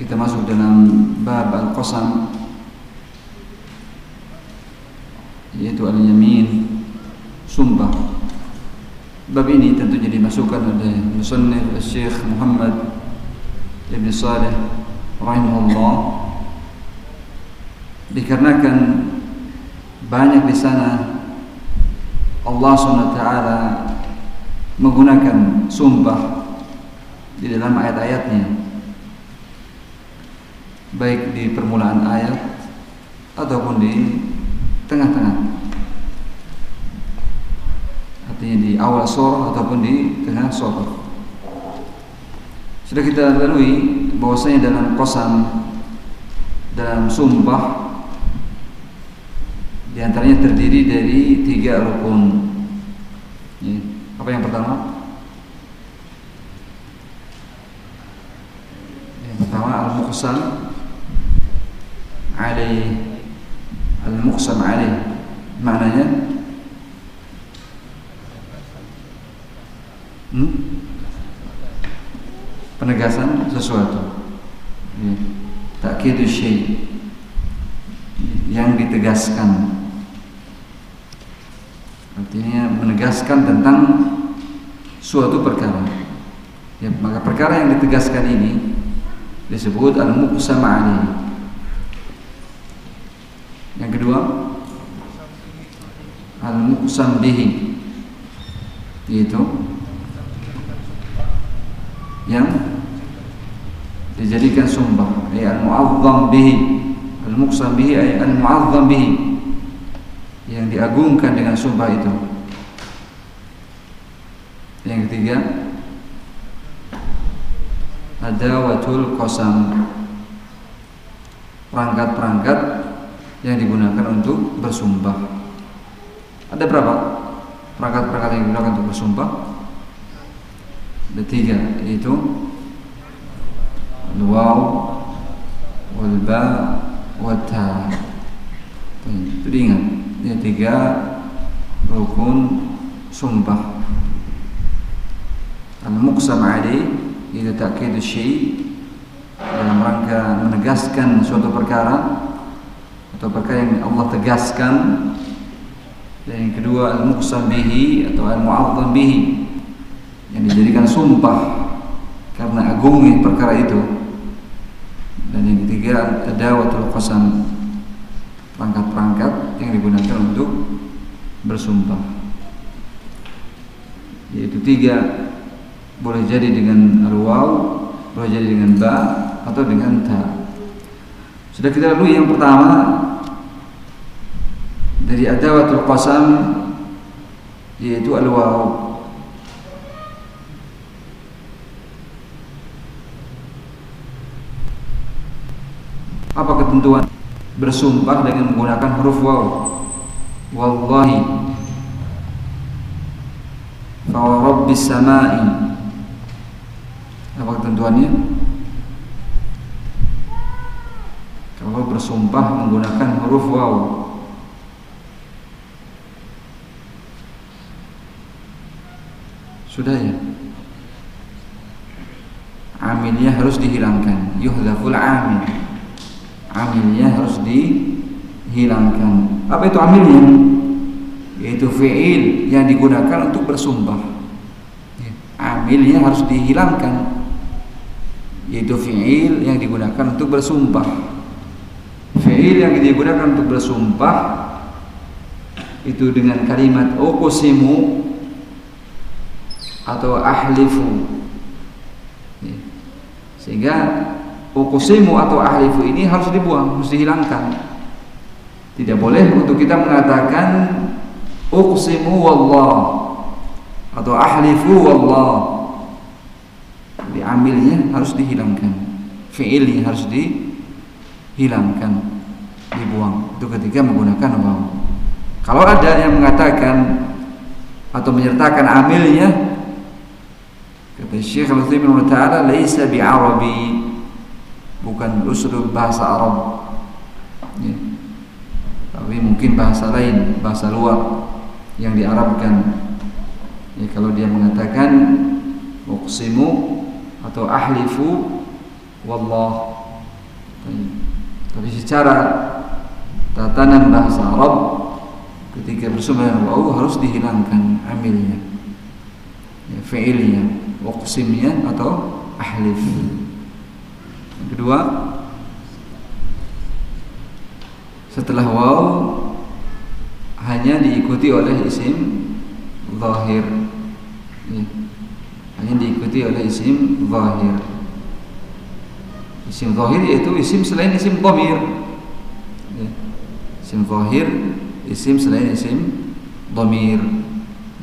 kita masuk dalam bab al-qasam yaitu al-yamin sumpah. Bab ini tentunya dimasukkan oleh musannif Syekh Muhammad Ibn Saleh rahimahullah dikarenakan banyak di sana Allah SWT menggunakan sumpah di dalam ayat-ayatnya baik di permulaan ayat ataupun di tengah-tengah. Artinya di awal surah ataupun di tengah surah sudah kita lalui bahwasanya dalam qasam dalam sumpah di antaranya terdiri dari tiga rukun. Ya. apa yang pertama? Yang pertama al-muqsam alaih al-muqsam alaih maknanya hmm? penegasan sesuatu. Ya. Tak syai yang ditegaskan. Artinya menegaskan tentang suatu perkara. Ya, maka perkara yang ditegaskan ini disebut al-muqsam alaih al-muqsam bihi. Yaitu yang dijadikan sumpah ay al-mu'azzam bihi. Al-muqsam bihi ay al-mu'azzam bihi. Yang diagungkan dengan sumpah itu. Yang ketiga adawatul qasam. Perangkat-perangkat yang digunakan untuk bersumpah. Ada berapa perangkat-perangkat yang digunakan untuk bersumpah? Ada tiga, yaitu waw, wal ba, ta. Itu diingat. Ini tiga rukun sumpah. Al-muqsam alaih itu takkid syai dalam rangka menegaskan suatu perkara atau perkara yang Allah tegaskan dan yang kedua al-muqsam bihi atau al-mu'azzam bihi. Yang dijadikan sumpah karena agungnya perkara itu. Dan yang ketiga adawatul qasam. Perangkat-perangkat yang digunakan untuk bersumpah. Yaitu tiga. Boleh jadi dengan al-waw boleh jadi dengan ba atau dengan ta. Sudah kita lalui yang pertama dari adawatul qasam yaitu al-waw apa ketentuan bersumpah dengan menggunakan huruf waw? Wallahi. Fa rabbis samai apa ketentuannya? Kalau bersumpah menggunakan huruf waw Sudah ya Amilnya harus dihilangkan. Yuhdaful amil Amilnya harus dihilangkan. Apa itu amilnya? Yaitu fi'il yang digunakan untuk bersumpah. Ya. Amilnya harus dihilangkan. Yaitu fi'il yang digunakan untuk bersumpah. Fi'il yang digunakan untuk bersumpah Itu dengan kalimat Uqsimu atau ahlifu ya. sehingga ukusimu atau ahlifu ini harus dibuang harus dihilangkan tidak boleh untuk kita mengatakan uqsimu wallah atau ahlifu wallah diambilnya harus dihilangkan fiilnya harus di hilangkan, dibuang. Itu ketika menggunakan waw. Kalau ada yang mengatakan atau menyertakan amilnya kata Syekh Al-Utsaimin taala laisa bi'arabi. Bukan uslub bahasa Arab. Ya. tapi mungkin bahasa lain bahasa luar yang diarabkan. Ya kalau dia mengatakan uqsimu atau ahlifu wallah. Tapi secara tatanan bahasa Arab ketika wau harus dihilangkan amilnya ya, fi'ilnya waqsimnya atau ahlif yang kedua setelah waw hanya diikuti oleh isim zahir ya. hanya diikuti oleh isim zahir isim zahir yaitu isim selain isim dhamir ya. isim zahir isim selain isim domir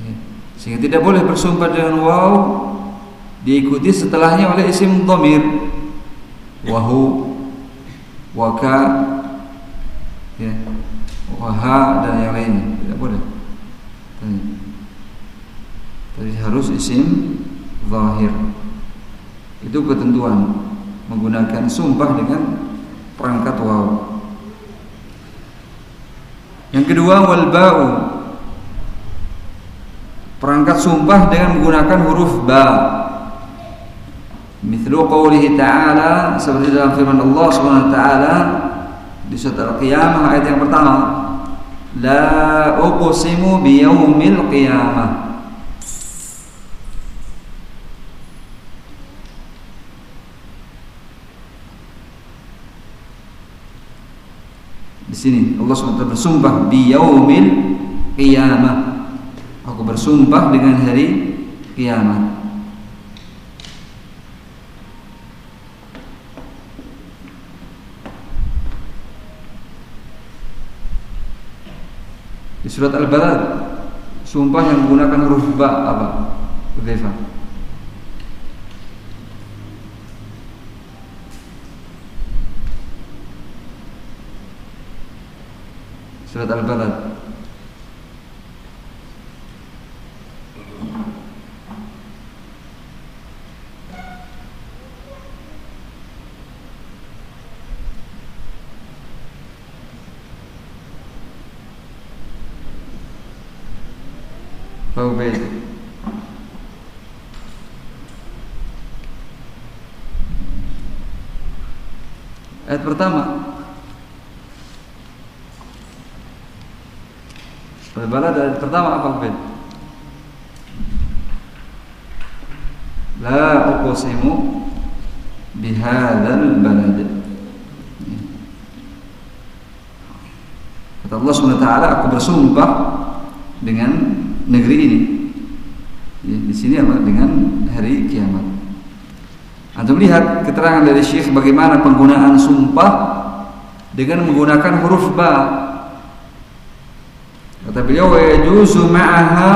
ya. sehingga tidak boleh bersumpah dengan waw diikuti setelahnya oleh isim domir wahu waka ya waha dan yang lainnya tidak boleh. Tapi harus isim zahir itu ketentuan menggunakan sumpah dengan perangkat waw. Yang kedua wal ba'u. Perangkat sumpah dengan menggunakan huruf ba. Mithlu qawlihi ta'ala seperti dalam firman Allah Subhanahu wa taala di surat Al-Qiyamah ayat yang pertama, la uqsimu biyaumil qiyamah. Di sini Allah SWT bersumpah di yaumil qiyamah. Aku bersumpah dengan hari kiamat. Di surat Al-Balad sumpah yang menggunakan huruf ba apa? Hudzaifah. surat Al-Balad Faubed Ayat pertama Balad dari pertama apa Ben? La uqsimu bihadzal balad. Kata Allah SWT aku bersumpah dengan negeri ini. Ya, di sini apa? Dengan hari kiamat. Anda lihat keterangan dari Syekh bagaimana penggunaan sumpah dengan menggunakan huruf ba Kata beliau wa yajuzu ma'aha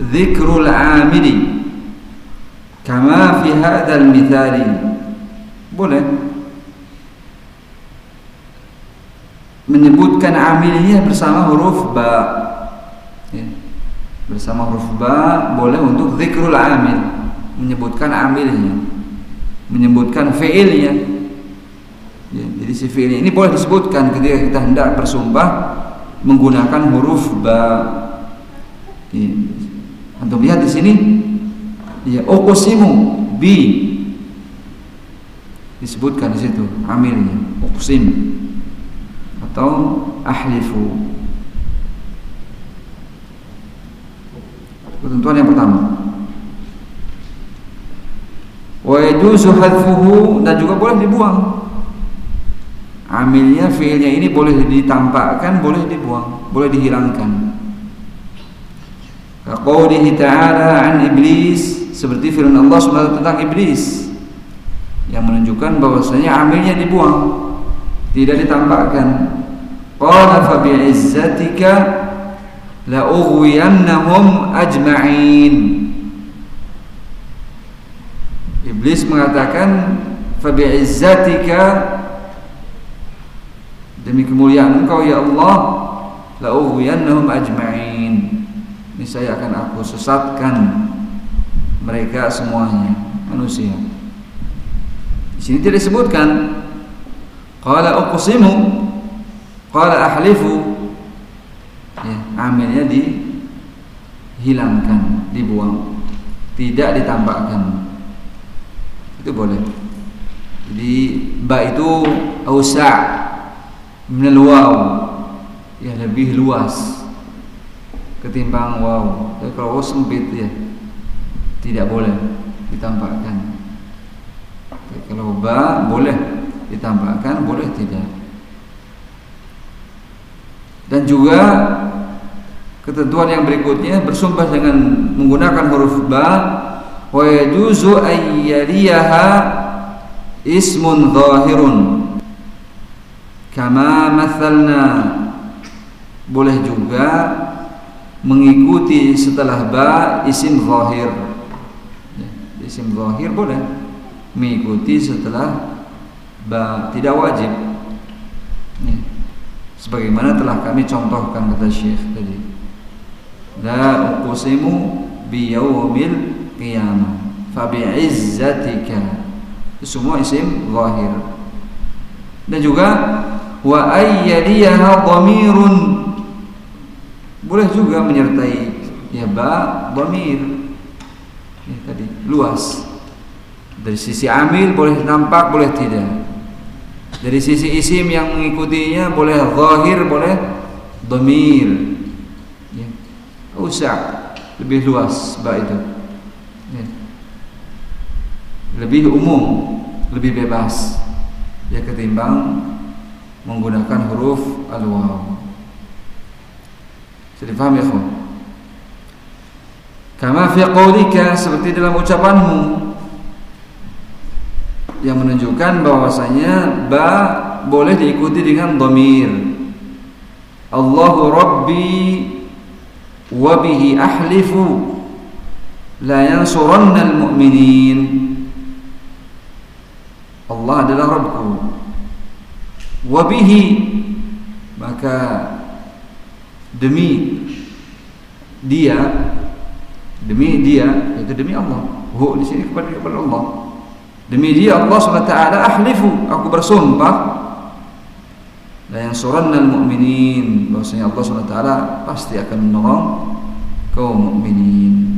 dzikrul amili kama fi hadzal mithali. Boleh menyebutkan amilnya bersama huruf ba. Ya. Bersama huruf ba boleh untuk zikrul amil, menyebutkan amilnya, menyebutkan fiilnya. Ya, jadi si fiilnya ini boleh disebutkan ketika kita hendak bersumpah menggunakan huruf ba. Untuk lihat di sini ya uqsimu bi disebutkan di situ amilnya uqsim atau ahlifu ketentuan yang pertama. Wa yajuzu hadfuhu dan juga boleh dibuang. Amilnya fiilnya ini boleh ditampakkan boleh dibuang boleh dihilangkan. Qaulihi ta'ala an iblis seperti firman Allah SWT tentang iblis yang menunjukkan bahwasanya amilnya dibuang tidak ditampakkan. Qala fa bi'izzatika la ughwiyannahum ajma'in. Iblis mengatakan fa bi'izzatika demi kemuliaan Engkau ya Allah la ughwiyannahum ajma'in. Ini saya akan aku sesatkan mereka semuanya manusia. Di sini tidak disebutkan qala uqsimu qala ahlifu ya amilnya dihilangkan dibuang tidak ditampakkan itu boleh. Jadi ba itu ausa minal ya lebih luas ketimbang waw. Tapi kalau waw sempit ya tidak boleh ditampakkan tapi kalau ba boleh ditampakkan boleh tidak dan juga ketentuan yang berikutnya bersumpah dengan menggunakan huruf ba wa yajuzu ayyaliyaha ismun zahirun. Kama mathalna. Boleh juga mengikuti setelah ba isim zahir. Ya, isim zahir boleh mengikuti setelah ba. Tidak wajib. Ya. Sebagaimana telah kami contohkan kata Syekh tadi. La uqsimu bi yaumil qiyamah fa bi izzatika. Semua isim zahir. Dan juga wa ayyadiyaha dhamirun. Boleh juga menyertai ya ba dhamir. Ya, tadi luas. Dari sisi amil boleh nampak boleh tidak dari sisi isim yang mengikutinya boleh zahir boleh dhamir ya. usah lebih luas ba itu lebih umum, lebih bebas ya ketimbang menggunakan huruf al-waw. Jadi paham ya? Kama fi qawlika seperti dalam ucapanmu yang menunjukkan bahwasanya ba boleh diikuti dengan dhamir. Allahu Rabbi wa bihi ahlifu la yansuranna al-mu'minin Allah adalah Rabbku. Wabihi Maka Demi Dia Demi dia Itu demi Allah. Hu di sini kepada, kepada Allah Demi dia Allah SWT Ahlifu. Aku bersumpah. Dan yang suranna al-mu'minin Bahasanya Allah SWT Pasti akan menolong Kaum mu'minin.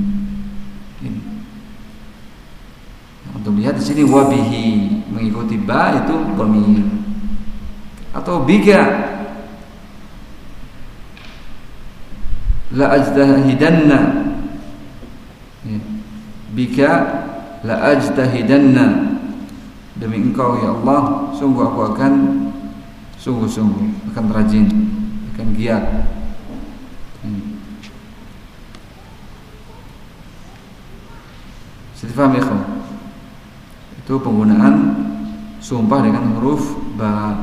Untuk lihat di sini wabihi mengikuti ba itu dhamir. Atau bika. La ajtahidanna ya. bika la ajtahidanna. Demi engkau ya Allah sungguh aku akan sungguh-sungguh akan rajin akan giat. Hmm. Faham ya itu penggunaan sumpah dengan huruf ba.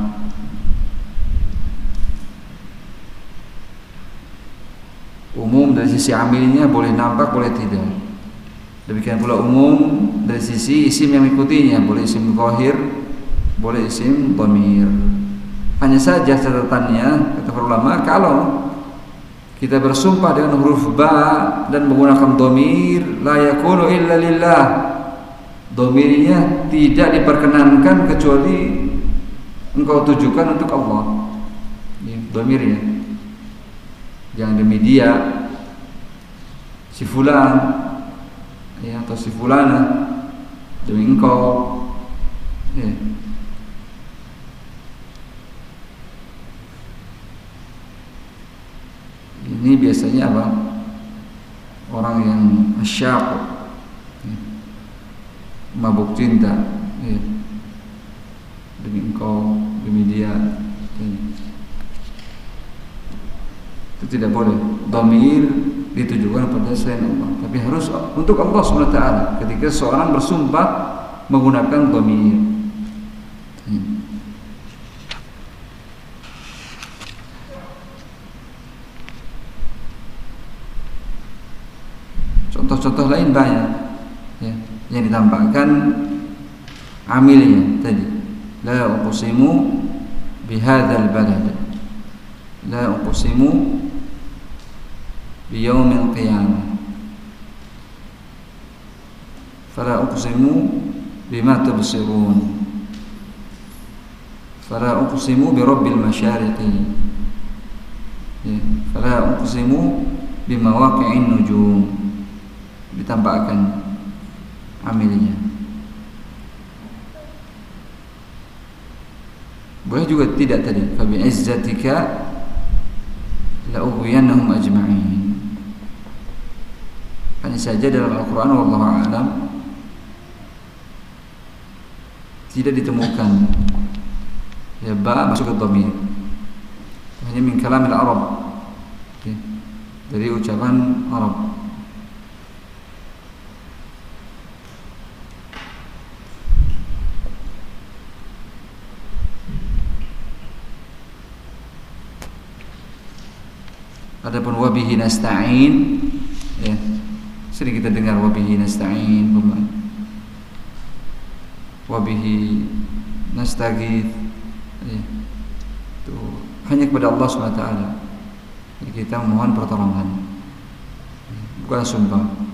Umum dari sisi amilnya boleh nampak boleh tidak demikian pula umum dari sisi isim yang mengikutinya boleh isim zahir boleh isim dhamir. Hanya saja catatannya kata para ulama kalau kita bersumpah dengan huruf ba dan menggunakan dhamir la yakunu illa domirnya tidak diperkenankan kecuali engkau tujukan untuk Allah. Ya, domirnya yang demi dia si fulan ya, atau si fulana demi engkau ya. ini biasanya apa orang yang syak mabuk cinta ya. demi engkau demi dia ya. itu tidak boleh domir ditujukan kepada selain Allah. Tapi harus untuk Allah SWT ketika seorang bersumpah menggunakan domir contoh-contoh lain banyak ya, yang ditampakkan amilnya tadi. La uqsimu bihadal balad. La uqsimu biyaumil qiyamah. Fala uqsimu bima tubsirun. Fala uqsimu bi rabbil masyariqi. Ya fala uqsimu bi mawaqi'in nujum. Ditambahkan amilnya. Boleh juga tidak tadi? Fa bi izzatika la ughwiyannahum ajma'in saja dalam Al-Qur'an wallahu a'lam tidak ditemukan ya ba masuk ke dhamir. Hanya min kalamil Arab. Dari ucapan Arab. Adapun wabihi nasta'in. Sering kita dengar wabihi nasta'in Wabihi nastagith ya. Itu hanya kepada Allah SWT Kita mohon pertolongan Bukan sumpah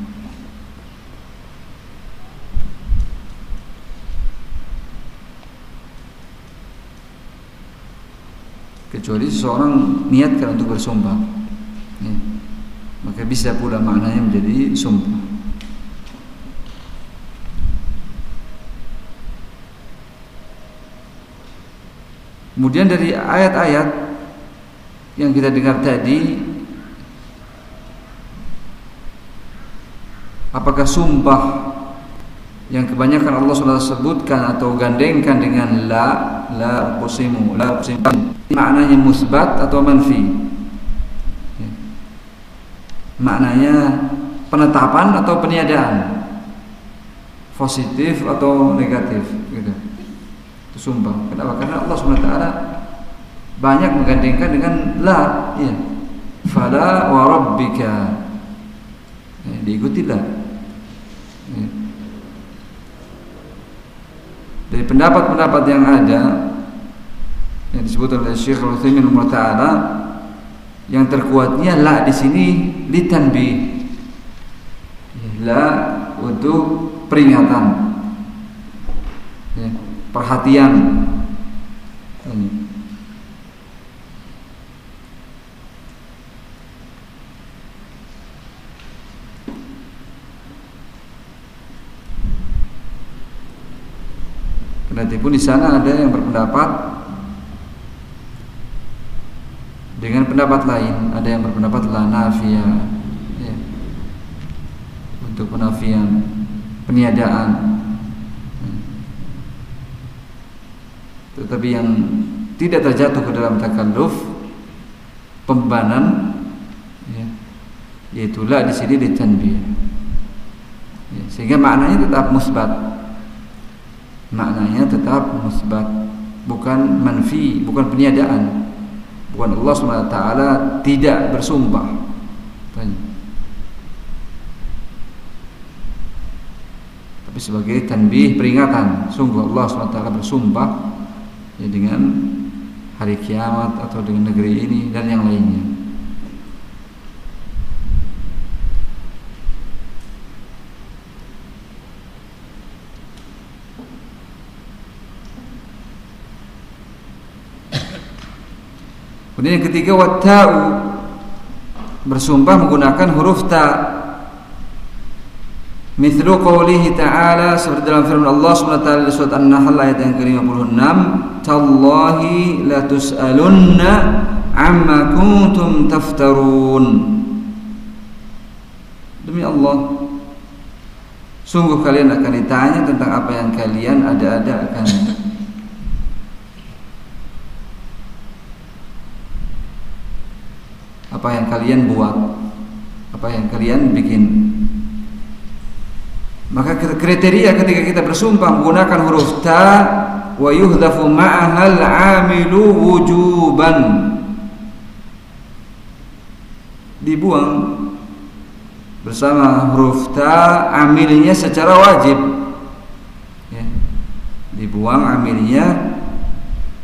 kecuali seseorang niatkan untuk bersumpah. Maka bisa pula maknanya menjadi sumpah. Kemudian dari ayat-ayat yang kita dengar tadi apakah sumpah yang kebanyakan Allah sudah sebutkan atau gandengkan dengan la la qusimu la qusimu maknanya musbat atau manfi maknanya penetapan atau peniadaan? Positif atau negatif? Gitu. Itu sumpah. Kenapa? Karena Allah swt banyak menggandengkan dengan la. Ya fala wa rabbika. Ya, diikuti la. Ya. dari pendapat-pendapat yang ada yang disebut oleh Syekh Al-Utsaimin yang terkuatnya la di sini litanbi la untuk peringatan. Ya, perhatian. Kendati pun di sana ada yang berpendapat Pendapat lain ada yang berpendapat la nafia ya. untuk penafian peniadaan. Tetapi yang tidak terjatuh ke dalam takalluf pembanan ya, di sini ditanbih. Ya, sehingga maknanya tetap musbat. Maknanya tetap musbat, bukan manfi, bukan peniadaan bukan Allah SWT tidak bersumpah. Tapi sebagai tanbih peringatan sungguh Allah SWT bersumpah ya, dengan hari kiamat atau dengan negeri ini dan yang lainnya Kemudian yang ketiga watta'u bersumpah menggunakan huruf ta. Mithlu qawlihi ta'ala seperti dalam firman Allah SWT di surat An-Nahl ayat yang ke-56, "Tallahi la tus'alunna amma kuntum taftarun." Demi Allah, sungguh kalian akan ditanya tentang apa yang kalian ada-ada apa yang kalian buat apa yang kalian bikin. Maka kriteria ketika kita bersumpah menggunakan huruf ta wa yuhdhafu ma'ahal amilu wujuban. Dibuang bersama huruf ta amilnya secara wajib. Ya. dibuang amilnya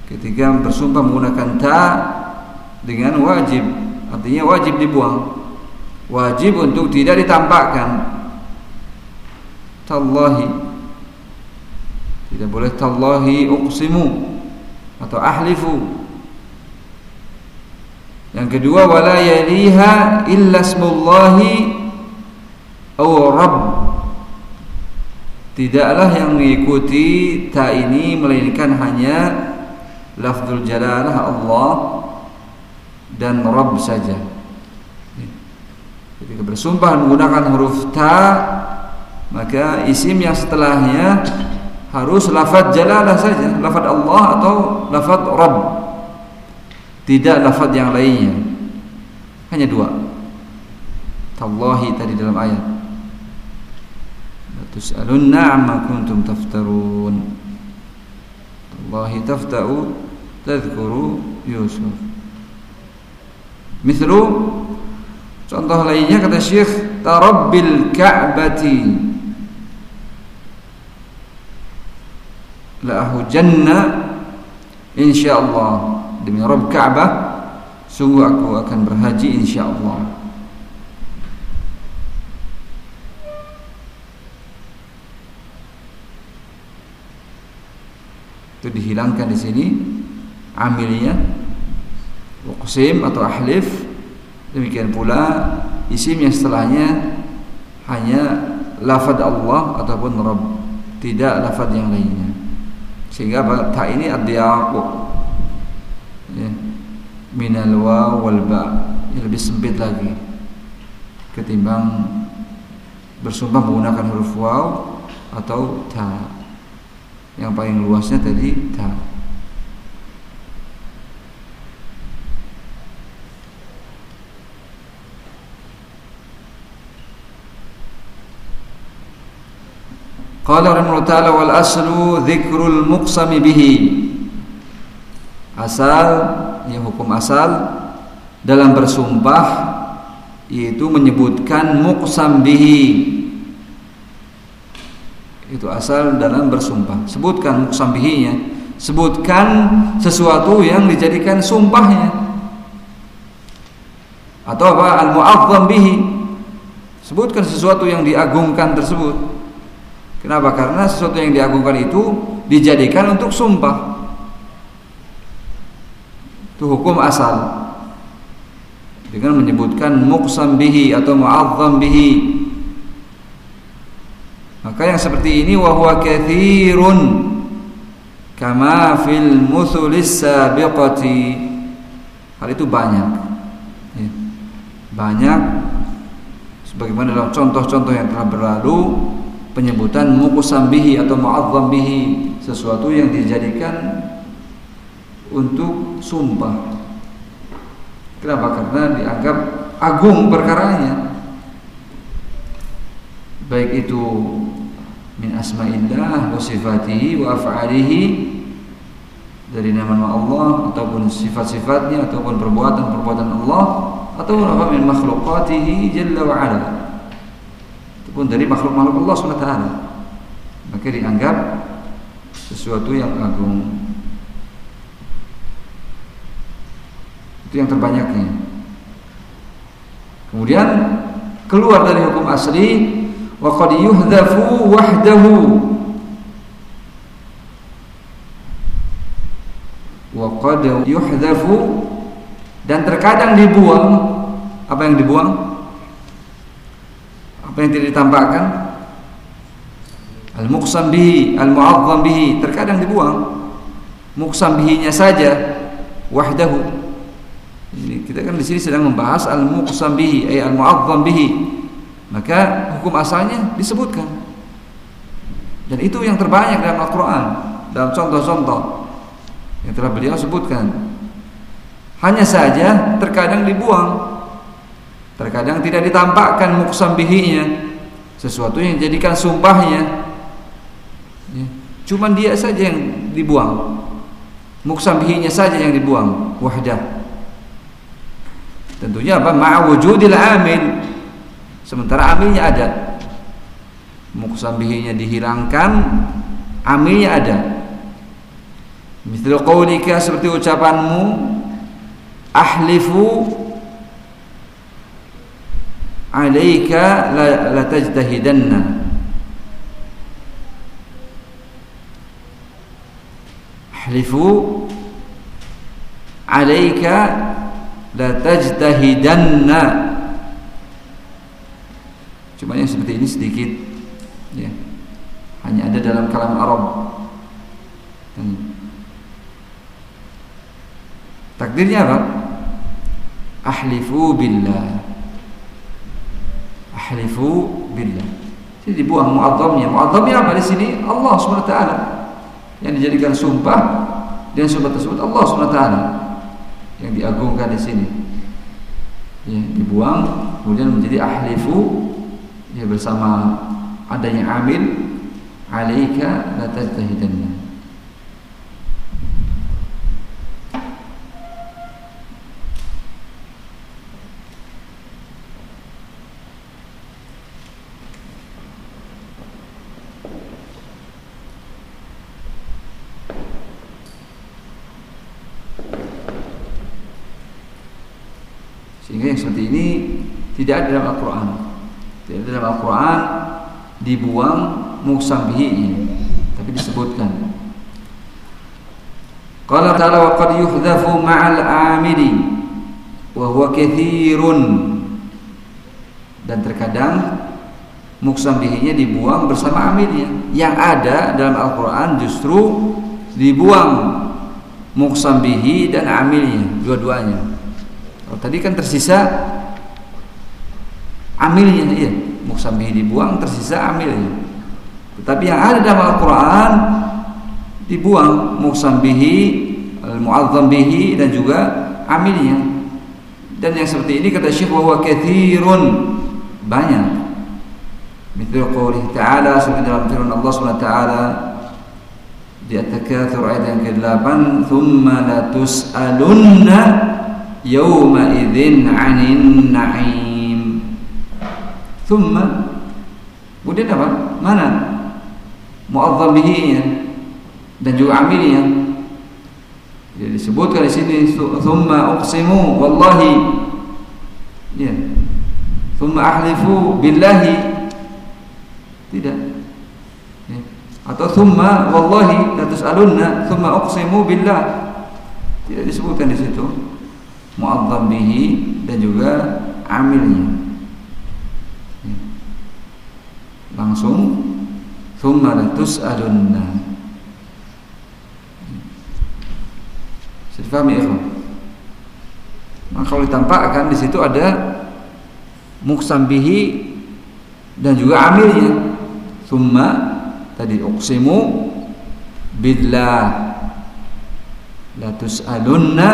ketika bersumpah menggunakan ta dengan wajib artinya wajib dibuang. Wajib untuk tidak ditampakkan tallahi. Tidak boleh tallahi uqsimu atau ahlifu. Yang kedua wala yaliha illa smullahi aw rabb. Tidaklah yang mengikuti ta ini melainkan hanya lafzul jalalah Allah dan Rabb saja. Ketika bersumpah menggunakan huruf ta, maka isim yang setelahnya harus lafaz jalalah saja, lafaz Allah atau lafaz Rabb. Tidak lafaz yang lainnya. Hanya dua. Tallahi tadi dalam ayat. Tus'alunna amma kuntum taftarun. Tallahi tafta'u tadhkuru Yusuf. Mithlu contoh lainnya kata Syekh tarabbil ka'bati. La hujanna insyaallah. Demi Rabb Ka'bah sungguh aku akan berhaji insyaallah. Itu dihilangkan di sini amilnya Uqsim atau ahlif Demikian pula isim yang setelahnya hanya lafad Allah ataupun Rabb, tidak lafad yang lainnya. Sehingga ta ini ad-diyaqu. Ya. Minal wa wal ba. Yang lebih sempit lagi ketimbang bersumpah menggunakan huruf waw atau ta. Yang paling luasnya tadi ta. Qala rahimahullah ta'ala wal aslu dzikrul muqsami bihi. Asal yang hukum asal dalam bersumpah yaitu menyebutkan muqsam bihi. Itu asal dalam bersumpah. Sebutkan muqsam bihinya. Sebutkan sesuatu yang dijadikan sumpahnya. Atau apa? Al-mu'azzam bihi. Sebutkan sesuatu yang diagungkan tersebut. Kenapa? Karena sesuatu yang diagungkan itu dijadikan untuk sumpah. Itu hukum asal. Dengan menyebutkan muqsam bihi atau mu'azzam bihi. Maka yang seperti ini wa huwa kathirun kama fil muthulis sabiqati. Hal itu banyak. Ya. Banyak sebagaimana dalam contoh-contoh yang telah berlalu penyebutan muqsam bihi atau mu'azzam bihi sesuatu yang dijadikan untuk sumpah. Kenapa? Karena dianggap agung perkaranya. Baik itu min asma'illah wa sifatihi wa af'alihi dari nama-nama Allah ataupun sifat-sifatnya ataupun perbuatan-perbuatan Allah atau apa min makhluqatihi jalla wa ala pun dari makhluk-makhluk Allah SWT maka dianggap sesuatu yang agung. Itu yang terbanyaknya. Kemudian keluar dari hukum asli wa qad yuhdhafu wahdahu. Wa qad yuhdhafu dan terkadang dibuang. Apa yang dibuang apa yang tidak ditampakkan al-muqsam bihi al-mu'azzam bihi. Terkadang dibuang. Muqsam bihinya saja wahdahu. Ini kita kan di sini sedang membahas al-muqsam bihi ay al-mu'azzam bihi. Maka hukum asalnya disebutkan. Dan itu yang terbanyak dalam Al-Qur'an. Dalam contoh-contoh yang telah beliau sebutkan. Hanya saja terkadang dibuang Terkadang tidak ditampakkan muksam bihinya Sesuatu yang dijadikan sumpahnya. Ya. Cuman dia saja yang dibuang. Muksam bihinya saja yang dibuang Wahdah. Tentunya apa? Ma'wujudil amil. Sementara amilnya ada. Muksam bihinya dihilangkan Amilnya ada. Mithlu qawlika seperti ucapanmu ahlifu alaika la, la tajtahidanna ahlifu alaika la tajtahidanna cuma yang seperti ini sedikit ya. Hanya ada dalam kalam Arab. Hmm. takdirnya apa? Ahlifu billah ahlifu billah. Jadi dibuang mu'azzamnya mu'azzamnya apa di sini? Allah SWT yang dijadikan sumpah dan sumpah tersebut Allah SWT yang diagungkan di sini. Ya, dibuang kemudian menjadi ahlifu. Ya bersama adanya amil. Alaika la tajtahidanna Sehingga yang seperti ini tidak ada dalam Al-Quran. Tidak ada dalam Al-Quran dibuang muksambihi tapi disebutkan. Qala ta'ala wa qad ma'al amili wa huwa dan terkadang muksambihinya dibuang bersama amilnya. Yang ada dalam Al-Quran justru dibuang muksambihi dan amilnya dua-duanya. Oh, tadi kan tersisa amilnya iya. Muksamih dibuang tersisa amilnya. Tetapi yang ada dalam Al-Qur'an dibuang muksambihi, muazzam bihi dan juga amilnya. Dan yang seperti ini kata Syekh bahwa kathirun banyak. Mithlu ta'ala seperti dalam firman Allah Subhanahu wa taala di At-Takatsur ayat yang ke-8, "Tsumma la tus'alunna yawma idzin 'anin na'im. Thumma kemudian apa? Mana? Mu'azzam bihi dan juga amilnya. Jadi disebutkan di sini thumma uqsimu wallahi ya. Thumma ahlifu billahi tidak. Ya. Atau thumma wallahi la tus'alunna thumma uqsimu billah. Tidak disebutkan di situ mu'adzam bihi dan juga amilnya. Langsung thumma latus'alunna Sudah paham ya Maka kalau ditampakkan di situ ada muksambihi dan juga amilnya. Thumma tadi uqsimu billah la tus'alunna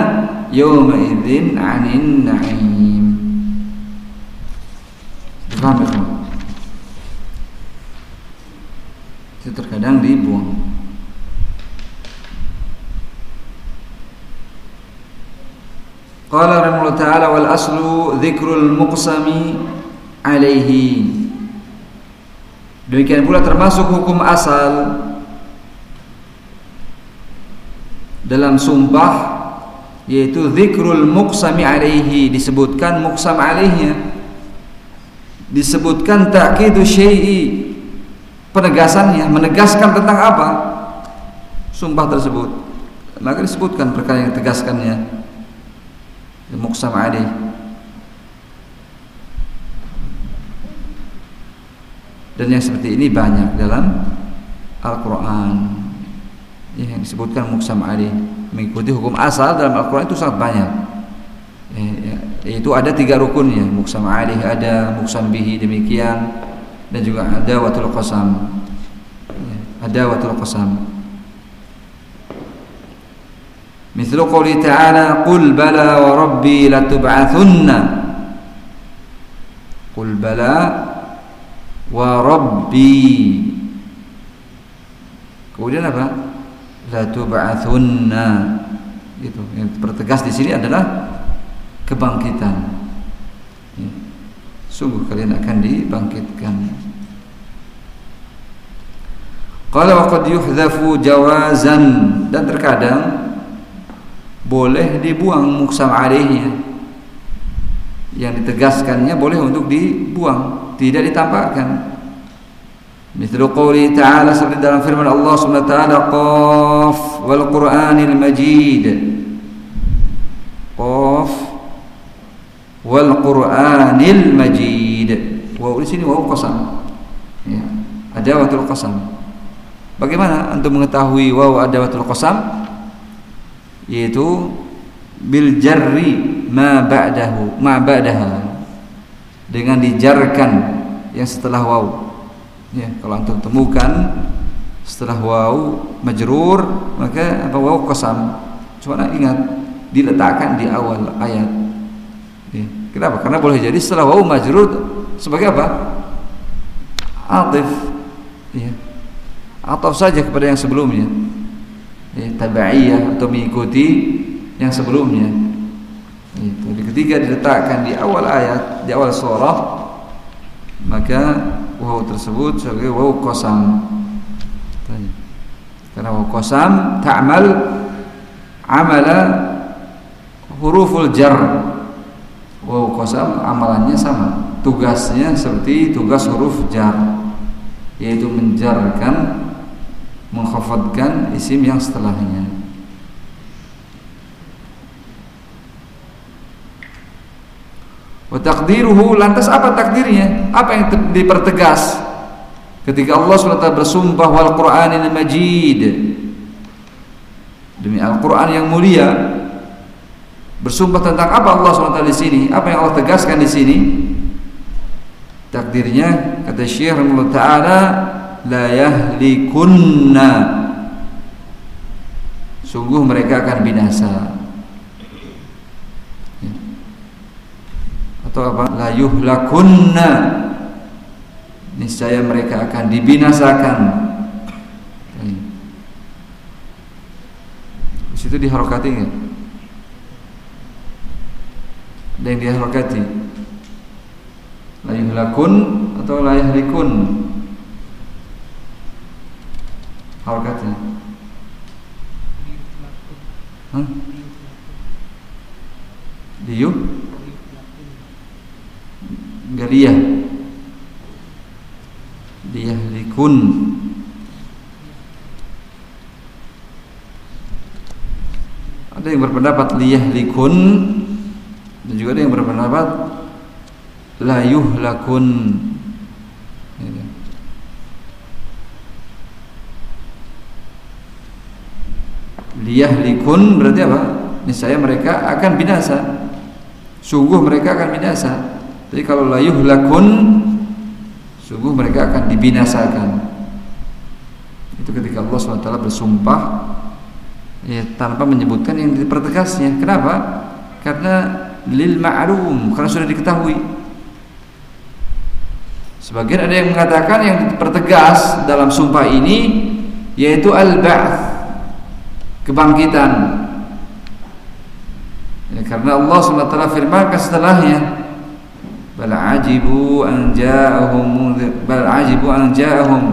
yawma idzin 'anin na'im. Paham ya? Itu terkadang dibuang. Qala rahimahullah ta'ala wal aslu dzikrul muqsami alaihi. Demikian pula termasuk hukum asal dalam sumpah yaitu zikrul muqsami alaihi disebutkan muqsam alaihnya disebutkan takidu syai'i penegasannya menegaskan tentang apa? Sumpah tersebut. Maka disebutkan perkara yang tegaskannya. Muqsam alaih dan yang seperti ini banyak dalam Al-Quran ya, yang disebutkan muksam ali mengikuti hukum asal dalam Al-Quran itu sangat banyak. Ya, ya, itu ada tiga rukunnya muksam ali ada muksam bihi demikian dan juga ada watul qasam. Ya, ada watul qasam. Ta'ala Qul bala wa rabbi latub'athunna. Qul bala wa rabbi. Kemudian apa? La tub'atsunna itu yang tertegas di sini adalah kebangkitan. Ya. sungguh kalian akan dibangkitkan. Qala wa qad yuhdhafu jawazan. Dan terkadang boleh dibuang muksam alaihi. Yang ditegaskannya boleh untuk dibuang tidak ditampakkan مثل قوله ta'ala seperti dalam firman Allah سبحانه وتعالى taala qaf wal Qur'anil Majid. Qaf wal Qur'anil Majid. Wa qasam. Ya, qasam. Bagaimana untuk mengetahui waw ada? Yaitu bil jarri ma ba'dahu dengan dijarkan yang setelah waw ya kalau antum temukan setelah waw majrur maka apa waw qasam cuma ingat diletakkan di awal ayat. Ya. kenapa? Karena boleh jadi setelah waw majrur sebagai apa? Atif. Ya atau saja kepada yang sebelumnya. Ya, tabaiyah atau mengikuti yang sebelumnya. Itu ketika diletakkan di awal ayat di awal surah maka waw tersebut sebagai waw kosam. Karena waw kosam ta'mal amala huruful jar. Waw kosam amalannya sama. Tugasnya seperti tugas huruf jar yaitu menjarkan mengkhafadkan isim yang setelahnya Wa takdiruhu lantas apa takdirnya? Apa yang dipertegas? Ketika Allah SWT bersumpah wal Qur'anil Majid demi Al-Qur'an yang mulia bersumpah tentang apa Allah SWT di sini? Apa yang Allah tegaskan di sini? Takdirnya kata Syekh Allah Taala la yahlikunna sungguh mereka akan binasa atau apa? La yuhlakunna. Niscaya mereka akan dibinasakan. Di situ diharokati enggak ada yang diharokati? La yuhlakun atau la yahlikun? Harokatnya? Hah? Diyuh galiyah likun ada yang berpendapat likun dan juga ada yang berpendapat la yuhlakun likun berarti apa? Niscaya mereka akan binasa. Sungguh mereka akan binasa. Jadi kalau layuh lakun sungguh mereka akan dibinasakan. Itu ketika Allah SWT bersumpah ya, tanpa menyebutkan yang dipertegasnya. Kenapa? Karena lil ma'lum, karena sudah diketahui. Sebagian ada yang mengatakan yang dipertegas dalam sumpah ini yaitu al-ba'ts, kebangkitan. Ya, karena Allah SWT firmankan setelahnya bal ajibu an ja'ahum bal ajibu an ja'ahum.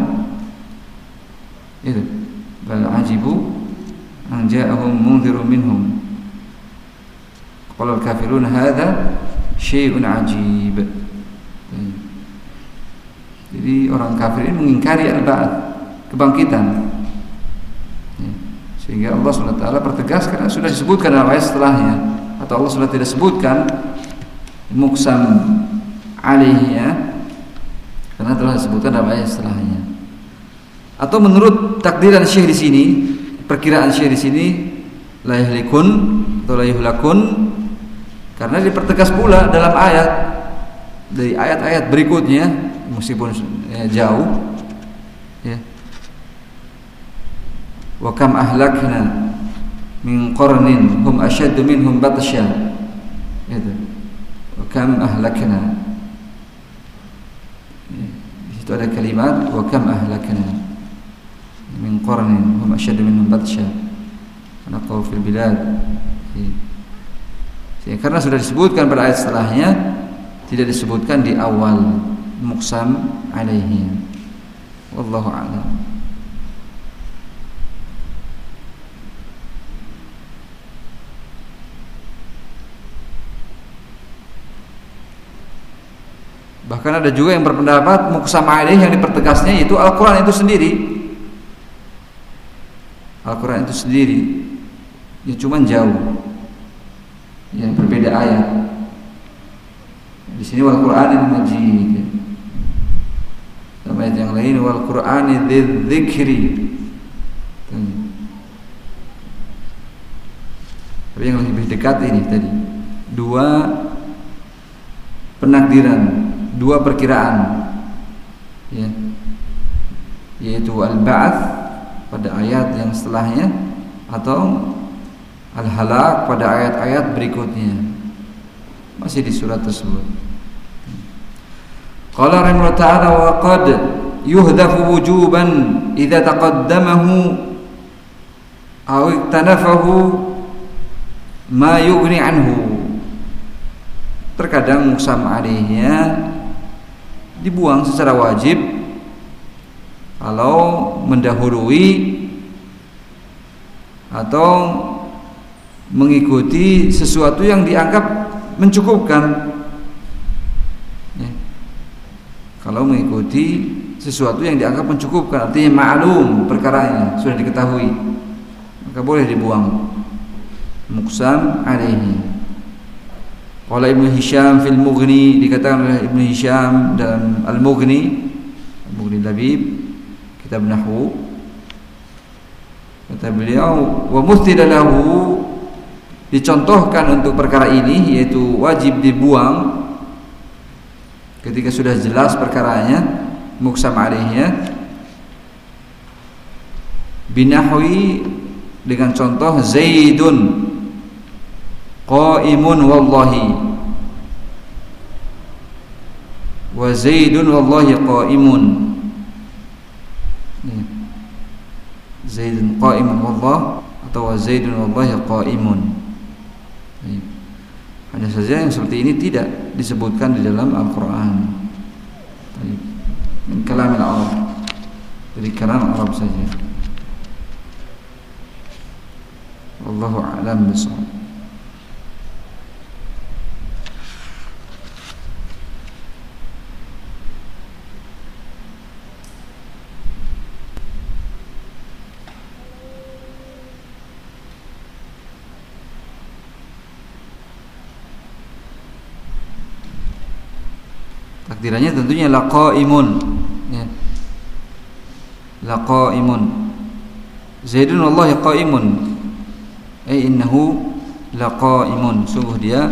Itu. Bal ajibu an ja'ahum munzirun minhum. Qala al-kafirun hadha syai'un ajib. Jadi orang kafir ini mengingkari al-ba'ats kebangkitan. Sehingga Allah SWT pertegas karena sudah disebutkan dalam ayat setelahnya atau Allah sudah tidak sebutkan muksam alaihi ya. Karena telah disebutkan dalam ayat setelahnya. Atau menurut takdiran syekh di sini perkiraan syekh di sini la yahlikun atau la yuhlakun karena dipertegas pula dalam ayat dari ayat-ayat berikutnya meskipun ya, jauh ya. Wa kam ahlakna min qarnin hum ashaddu minhum batsha itu wa kam ahlakna situ ada kalimat wa kam ahlakna min qarnin hum ashad minhum batsha? Naqaw fil bilad. Ya, karena sudah disebutkan pada ayat setelahnya tidak disebutkan di awal muqsam alaihi. Wallahu a'lam Bahkan ada juga yang berpendapat muksam alaih yang dipertegasnya itu Al-Quran itu sendiri. Al-Quran itu sendiri. Ya cuma jauh. Yang berbeda ayat. Di sini wal Qur'anil Majid. Dalam ayat yang lain wal Qur'ani dzikri. Tapi yang lebih dekat ini tadi dua penakdiran dua perkiraan. Ya. Yaitu al-ba'ats pada ayat yang setelahnya atau al-halak pada ayat-ayat berikutnya. Masih di surat tersebut. Qala rahimahullah ta'ala wa qad yuhdafu wujuban idza taqaddamahu aw iktanafahu ma yughni anhu. Terkadang muksam alihnya dibuang secara wajib kalau mendahului atau mengikuti sesuatu yang dianggap mencukupkan. Ya. kalau mengikuti sesuatu yang dianggap mencukupkan artinya ma'lum perkaranya sudah diketahui maka boleh dibuang. Muksam alaihi Qala Ibnu Hisham fil Mughni dikatakan oleh Ibnu Hisham dalam Al Mughni Mughni Labib kitab nahwu. Kata beliau wa mustida lahu dicontohkan untuk perkara ini yaitu wajib dibuang ketika sudah jelas perkaranya muksam alaihinya binahwi dengan contoh Zaidun qaimun wallahi wa zaidun wallahi qaimun. Zaidun qaimun wallah atau wa zaidun wallahi qaimun. Hanya saja yang seperti ini tidak disebutkan di dalam Al-Quran. Min kalam al-Arab dari kalam Arab saja. Wallahu a'lam bishawab Takdirannya tentunya laqaimun. Ya. Laqaimun. Zaidun wallahi qaimun. Eh innahu laqaimun. Sungguh dia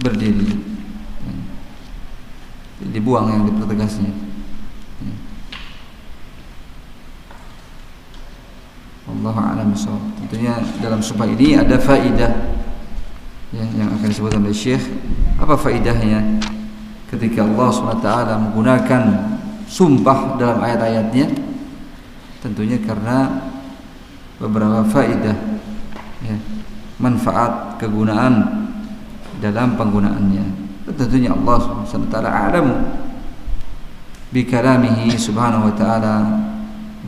berdiri. Ya. Dibuang yang dipertegasnya. Ya. Allah a'lam Tentunya dalam sumpah ini ada faidah ya, yang akan disebutkan oleh Syekh. Apa faidahnya? Ketika Allah SWT menggunakan sumpah dalam ayat-ayatnya tentunya karena beberapa faidah ya, manfaat kegunaan dalam penggunaannya. Tentunya Allah SWT alamu bikalamihi subhanahu wa ta'ala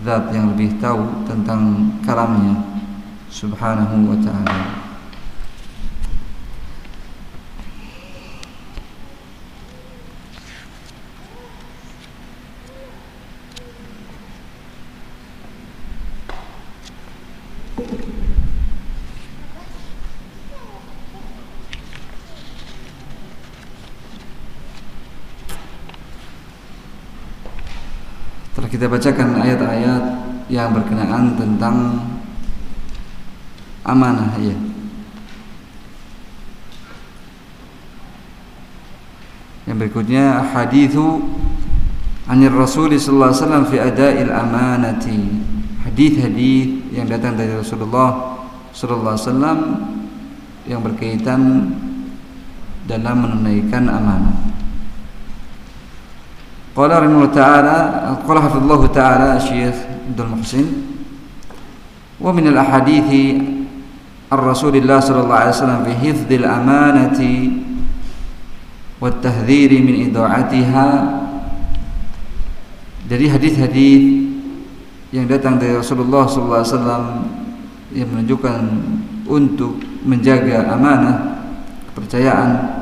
zat yang lebih tahu tentang kalamnya subhanahu wa ta'ala kita bacakan ayat-ayat yang berkenaan tentang amanah ya. Yang berikutnya hadithu anir Rasul sallallahu alaihi wasallam fi ada'il amanati. Hadis-hadis yang datang dari Rasulullah sallallahu alaihi wasallam yang berkaitan dalam menunaikan amanah. قال رحمه الله تعالى قال حفظ الله تعالى الشيخ عبد المحسن ومن الأحاديث عن رسول الله صلى الله عليه وسلم في حفظ الأمانة والتحذير من إضاعتها dari hadis-hadis yang datang dari Rasulullah SAW yang menunjukkan untuk menjaga amanah kepercayaan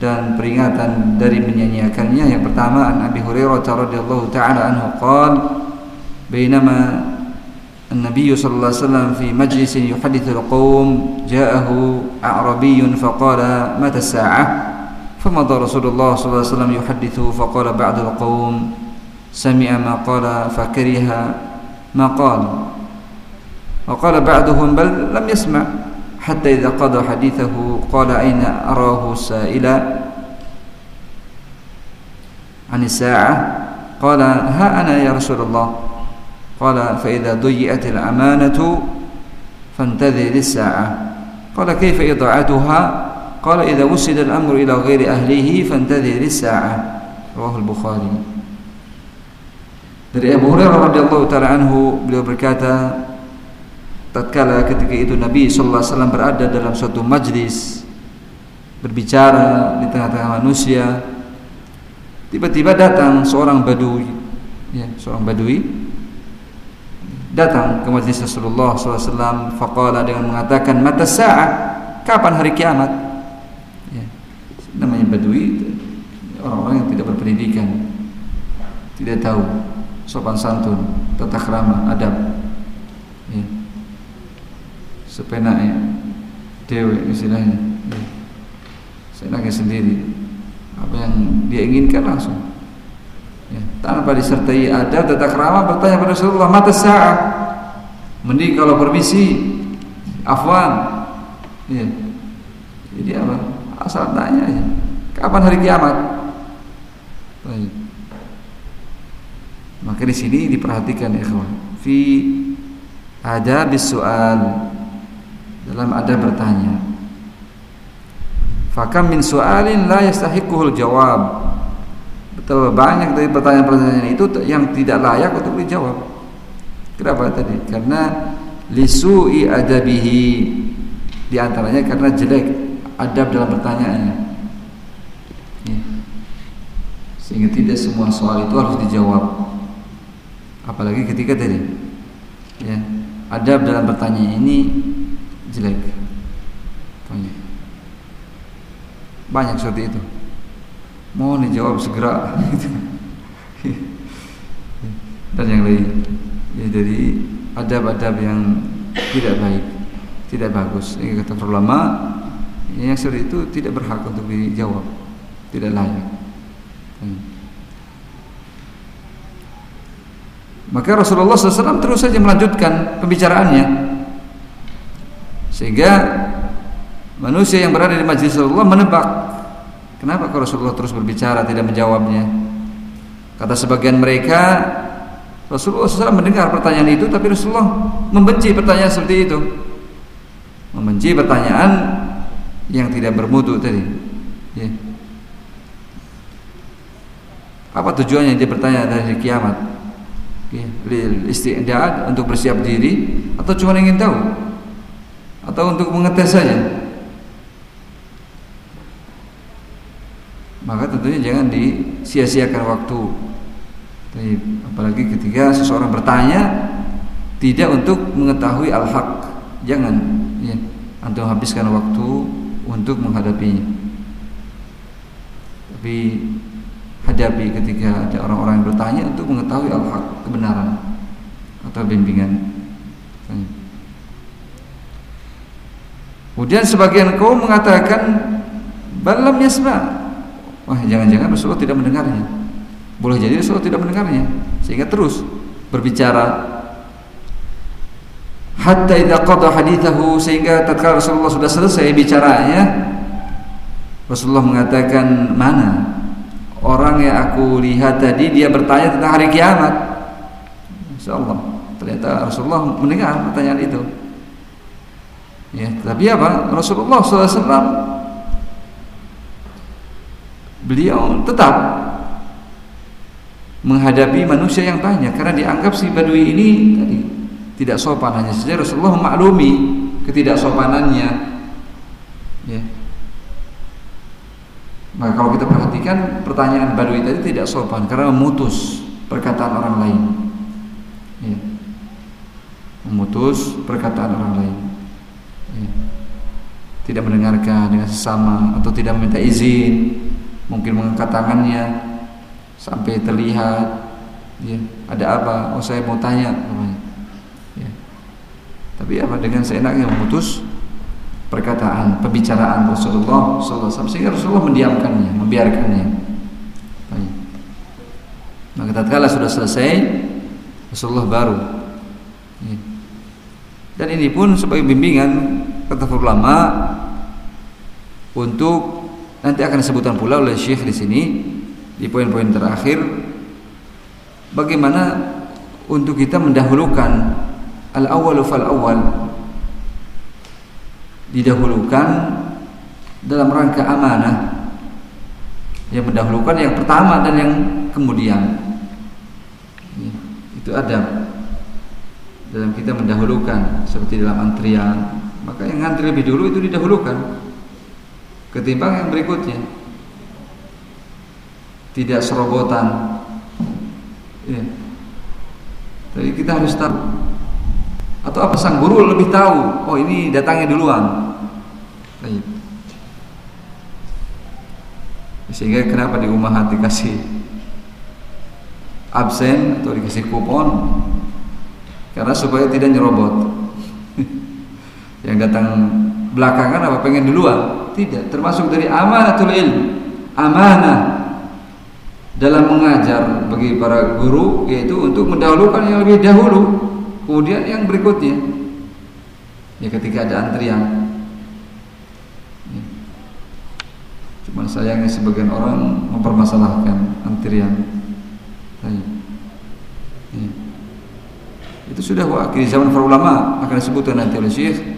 dan peringatan dari menyanyiakannya yang pertama an Abi Hurairah radhiyallahu taala anhu qol bainama النبي صلى الله عليه وسلم في مجلس يحدث القوم جاءه أعربي فقال متى الساعة فمضى رسول الله صلى الله عليه وسلم يحدث فقال بعد القوم سمع ما قال فكره ما قال وقال بعضهم بل لم يسمع حتى إذا قضى حديثه قال أين أراه سائلا عن الساعة؟ قال ها أنا يا رسول الله. قال فإذا ضيئت الأمانة فانتظر الساعة قال كيف إضاعتها؟ قال إذا وسد الأمر إلى غير أهله فانتظر الساعة رواه البخاري. Dari Abu Hurairah radhiyallahu taala anhu beliau berkata tatkala ketika itu Nabi wasallam berada dalam suatu majlis berbicara di tengah-tengah manusia tiba-tiba datang seorang badui ya seorang badui datang ke majlis Rasulullah SAW faqala dengan mengatakan mata sa'ah kapan hari kiamat ya. namanya badui orang-orang yang tidak berpendidikan tidak tahu sopan santun tata krama adab sepenaknya dewe istilahnya ya. senangnya sendiri apa yang dia inginkan langsung ya. tanpa disertai adab tata krama bertanya pada Rasulullah mata sah mending kalau permisi afwan ya. jadi apa asal tanya ya. kapan hari kiamat Baik. maka di sini diperhatikan ya kawan fi ada soal dalam ada bertanya fakam min su'alin la yastahiquhul jawab? Betul banyak dari pertanyaan-pertanyaan itu yang tidak layak untuk dijawab. Kenapa tadi? Karena lisu'i adabihi di antaranya karena jelek adab dalam pertanyaannya. Ya. sehingga tidak semua soal itu harus dijawab. Apalagi ketika tadi ya adab dalam pertanyaan ini jelek. Banyak banyak seperti itu. Mohon dijawab segera. Dan yang lain. Ya jadi adab-adab yang tidak baik tidak bagus. Ini kata ulama yang seperti itu tidak berhak untuk dijawab. Tidak layak. Maka Rasulullah SAW terus saja melanjutkan pembicaraannya sehingga manusia yang berada di majlis Rasulullah menebak kenapa kalau Rasulullah terus berbicara tidak menjawabnya. Kata sebagian mereka Rasulullah SAW mendengar pertanyaan itu tapi Rasulullah membenci pertanyaan seperti itu. Membenci pertanyaan yang tidak bermutu tadi. Ya. Apa tujuannya dia bertanya dari kiamat? Ya, untuk bersiap diri atau cuma ingin tahu? Atau untuk mengetes saja maka tentunya jangan disia-siakan waktu. Apalagi ketika seseorang bertanya tidak untuk mengetahui al-haq. Jangan ya. Antum habiskan waktu untuk menghadapinya. Tapi hadapi ketika ada orang-orang yang bertanya untuk mengetahui al-haq kebenaran atau bimbingan Kemudian sebagian kaum mengatakan balam yasma. Wah, jangan-jangan Rasulullah tidak mendengarnya. Boleh jadi Rasulullah tidak mendengarnya sehingga terus berbicara hatta idza qada hadithahu sehingga tatkala Rasulullah sudah selesai bicaranya Rasulullah mengatakan mana orang yang aku lihat tadi dia bertanya tentang hari kiamat insyaallah ternyata Rasulullah mendengar pertanyaan itu Ya, tapi apa? Rasulullah SAW beliau tetap menghadapi manusia yang banyak karena dianggap si badui ini tadi tidak sopan hanya saja Rasulullah memaklumi ketidaksopanannya ya. Maka kalau kita perhatikan pertanyaan badui tadi tidak sopan karena memutus perkataan orang lain ya. memutus perkataan orang lain tidak mendengarkan dengan sesama atau tidak meminta izin mungkin mengangkat tangannya sampai terlihat ya ada apa oh saya mau tanya ya. tapi apa dengan seenaknya memutus perkataan pembicaraan Rasulullah SAW sehingga Rasulullah mendiamkannya membiarkannya Baik. maka tatkala sudah selesai Rasulullah baru ya. dan ini pun sebagai bimbingan kata ulama untuk nanti akan disebutkan pula oleh Syekh di sini di poin-poin terakhir bagaimana untuk kita mendahulukan al-awwalu fal awal didahulukan dalam rangka amanah. Yang mendahulukan yang pertama dan yang kemudian. Itu ada dalam kita mendahulukan seperti dalam antrian maka yang ngantri lebih dulu itu didahulukan. Ketimbang yang berikutnya. Tidak serobotan. Ya. tapi kita harus tahu. Atau apa sang guru lebih tahu? Oh ini datangnya duluan. Sehingga kenapa di rumah hati kasih absen atau dikasih kupon? Karena supaya tidak nyerobot yang datang belakangan apa pengen duluan? Tidak termasuk dari amanatul ilm. Amanah. Dalam mengajar bagi para guru yaitu untuk mendahulukan yang lebih dahulu. Kemudian yang berikutnya. Ya ketika ada antrian. Cuma sayangnya sebagian orang mempermasalahkan antrian. Ya. itu sudah wakil zaman para ulama akan disebutkan nanti oleh syekh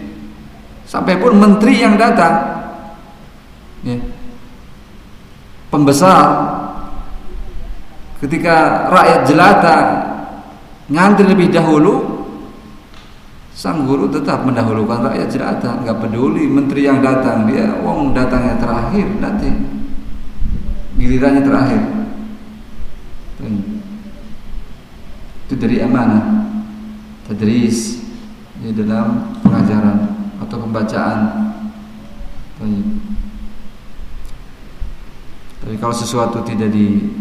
sampai pun menteri yang datang ya, pembesar ketika rakyat jelata ngantri lebih dahulu sang guru tetap mendahulukan rakyat jelata nggak peduli menteri yang datang dia wong datangnya terakhir nanti gilirannya terakhir. Itu dari amanah tadris di dalam pengajaran atau pembacaan. Baik. Tapi kalau sesuatu tidak di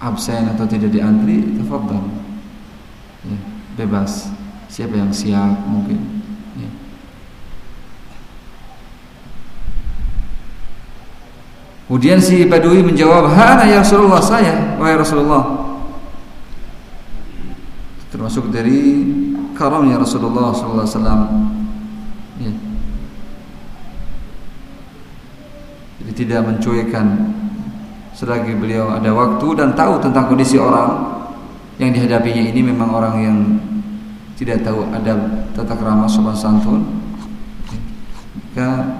absen atau tidak diantri, tafadhal. Ya, bebas. Siapa yang siap mungkin. Ya. Kemudian si Badui menjawab, "Hana ya Rasulullah saya, wahai Rasulullah." Termasuk dari karamnya Rasulullah sallallahu alaihi wasallam ya. Jadi tidak mencuekan selagi beliau ada waktu dan tahu tentang kondisi orang yang dihadapinya ini memang orang yang tidak tahu ada tata krama sopan santun. Maka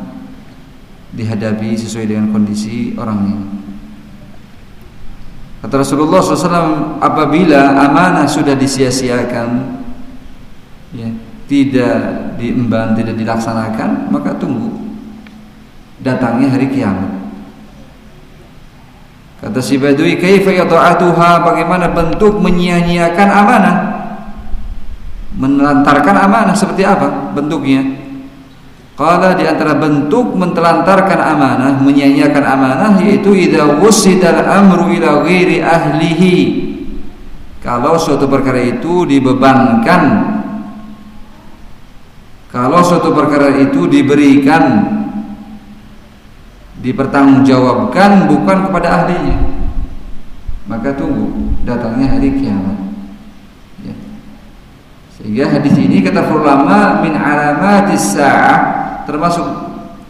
dihadapi sesuai dengan kondisi orangnya kata Rasulullah SAW apabila amanah sudah disia-siakan ya, tidak diemban, tidak dilaksanakan, maka datangnya hari kiamat. Kata si Badui, "Kaifa yad'atuha?" Bagaimana bentuk menyia-nyiakan amanah? Menelantarkan amanah seperti apa bentuknya? Qala di antara bentuk mentelantarkan amanah, menyia-nyiakan amanah yaitu idza wusidal amru ila ahlihi. Kalau suatu perkara itu dibebankan kalau suatu perkara itu diberikan dipertanggungjawabkan bukan kepada ahlinya maka tunggu datangnya hari kiamat ya. sehingga hadis ini kata ulama min alamatis sa'ah termasuk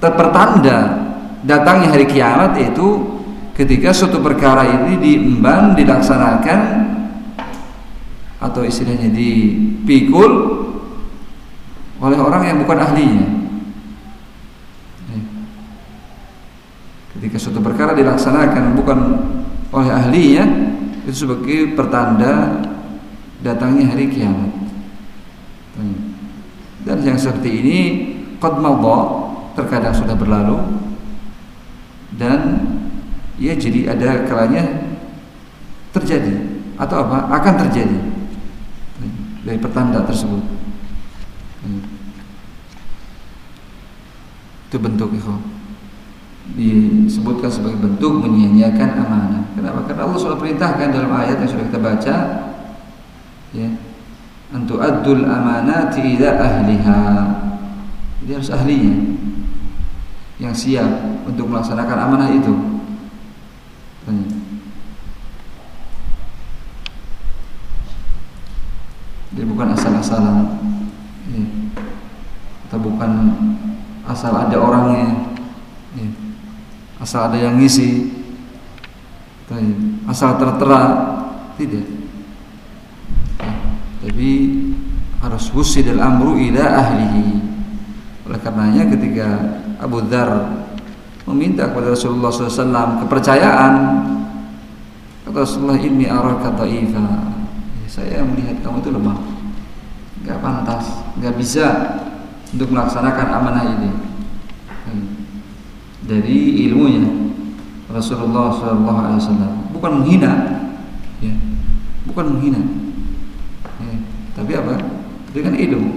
terpertanda datangnya hari kiamat itu ketika suatu perkara ini diemban dilaksanakan atau istilahnya dipikul oleh orang yang bukan ahlinya. Ketika suatu perkara dilaksanakan bukan oleh ahlinya, itu sebagai pertanda datangnya hari kiamat. Dan yang seperti ini qad terkadang sudah berlalu dan ya jadi ada kalanya terjadi atau apa akan terjadi dari pertanda tersebut. Itu bentuk ikhwan. Disebutkan sebagai bentuk menyia-nyiakan amanah. Kenapa? Karena Allah sudah perintahkan dalam ayat yang sudah kita baca ya. Antu adul amanati ila ahliha. Jadi harus ahlinya yang siap untuk melaksanakan amanah itu. Jadi bukan asal-asalan ya. Atau bukan asal ada orangnya ya. Asal ada yang ngisi. Asal tertera Tidak. Ya. Tapi harus wusidil amru ila ahlihi. Oleh karenanya ketika Abu Dhar meminta kepada Rasulullah SAW kepercayaan kata Rasulullah ini araka ta'ifa saya melihat kamu itu lemah. Nggak pantas nggak bisa untuk melaksanakan amanah ini dari ilmunya. Rasulullah SAW bukan menghina ya, bukan menghina. Ya, tapi apa? Dengan ilmu.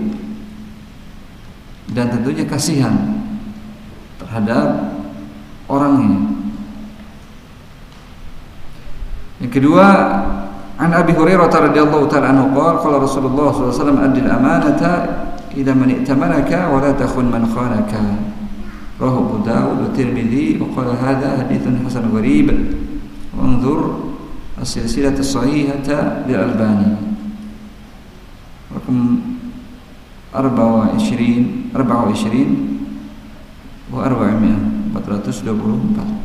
Dan tentunya kasihan terhadap orangnya. Yang kedua An Abi Hurairah radhiyallahu taala anhu qala qala Rasulullah sallallahu alaihi wasallam adil amanata ila man i'tamanaka wa la takhun man khanaka. Wa Tirmidzi wa qala hadha haditsun hasan gharib. Wanzur as-silsilah as-sahihah li Albani. Rakam 24 24 wa 400 424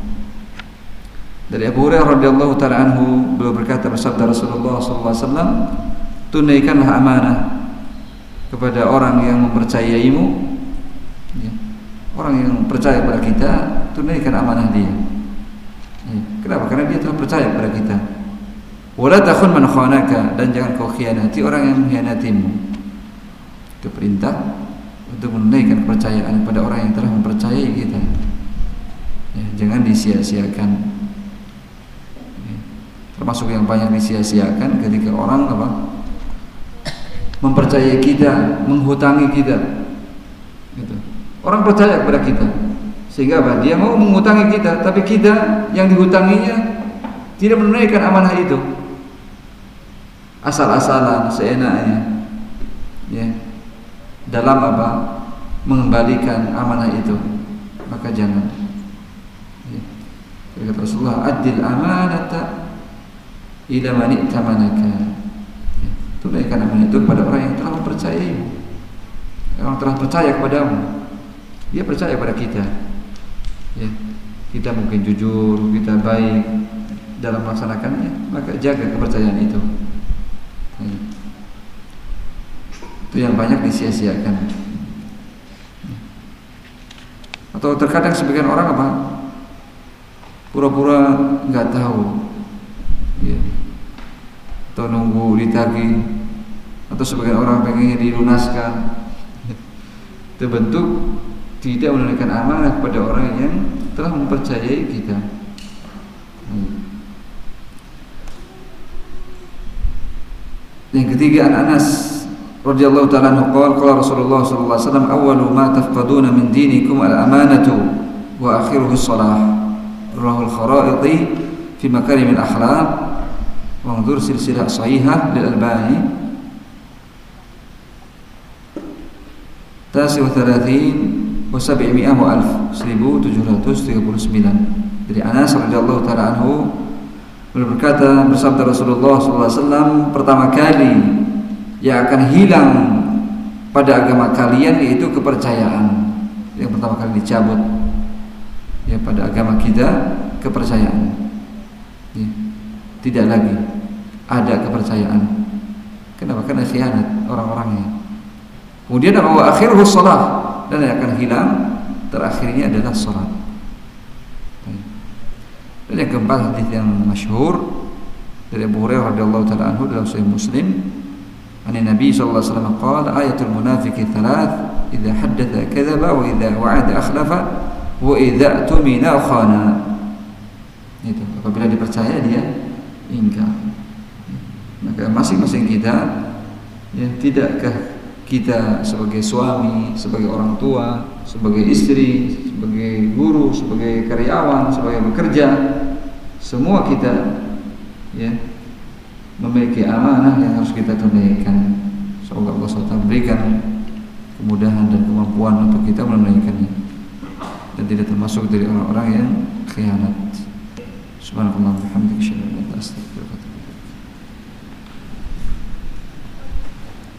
dari Abu Hurairah radhiyallahu taala anhu beliau berkata bersabda Rasulullah wasallam tunaikanlah amanah kepada orang yang mempercayaimu ya. Orang yang percaya kepada kita tunaikan amanah dia. Ya. kenapa? Karena dia telah percaya kepada kita. Wala takhun man khanaka dan jangan kau khianati orang yang mengkhianatimu. Itu perintah untuk menunaikan kepercayaan kepada orang yang telah mempercayai kita. Ya, jangan disia-siakan. Termasuk yang banyak disia-siakan ketika orang apa? Mempercayai kita, menghutangi kita. Orang percaya kepada kita, sehingga apa? Dia mau menghutangi kita, tapi kita yang dihutanginya tidak menunaikan amanah itu. Asal-asalan, seenaknya, ya. Dalam apa? Mengembalikan amanah itu, maka jangan. Ya. Kata Rasulullah, adil amanata ila man i'tamanaka. Ya, tunaikan amanah itu kepada orang yang telah mempercayai. Orang telah percaya kepadamu. Dia percaya pada kita. Ya. Kita mungkin jujur, kita baik dalam melaksanakannya, maka jaga kepercayaan itu. Ya. Itu yang banyak disia-siakan. Atau terkadang sebagian orang apa? Pura-pura nggak tahu ya. atau nunggu ditagih atau sebagian orang pengennya dilunaskan itu bentuk tidak menunaikan amanah kepada orang yang telah mempercayai kita. Hmm. Yang ketiga Anas radhiyallahu taala anhu qala Rasulullah sallallahu alaihi wasallam awwalu ma tafqaduna min dinikum al-amanatu wa akhiruhu as-salah. al-kharaiti fi makarim al-akhlaq wa anzur silsilah sahihah lil Albani. Tasi 30 wasabi'mi'ah wa alf 1739 dari Anas radhiyallahu taala anhu beliau berkata bersabda Rasulullah SAW pertama kali yang akan hilang pada agama kalian yaitu kepercayaan. Yang pertama kali dicabut ya pada agama kita kepercayaan. Ya, tidak lagi ada kepercayaan. Kenapa? Karena khianat orang-orangnya. Kemudian wa akhirus dan yang akan hilang terakhirnya adalah salat. Dan yang keempat hadis yang masyhur dari Abu Hurairah radhiyallahu taala anhu dalam Sahih Muslim Ani Nabi sallallahu alaihi wasallam qala ayatul munafiqi thalath idza haddatha kadzaba wa idza wa'ada akhlafa wa idza tumina khana. Itu apabila dipercaya dia ingkar. Maka masing-masing kita ya tidakkah kita sebagai suami, sebagai orang tua, sebagai istri, sebagai guru, sebagai karyawan, sebagai bekerja, semua kita ya memiliki amanah yang harus kita tunaikan. Semoga Allah SWT berikan kemudahan dan kemampuan untuk kita menunaikannya dan tidak termasuk dari orang-orang yang khianat. Subhanallah, bihamdika,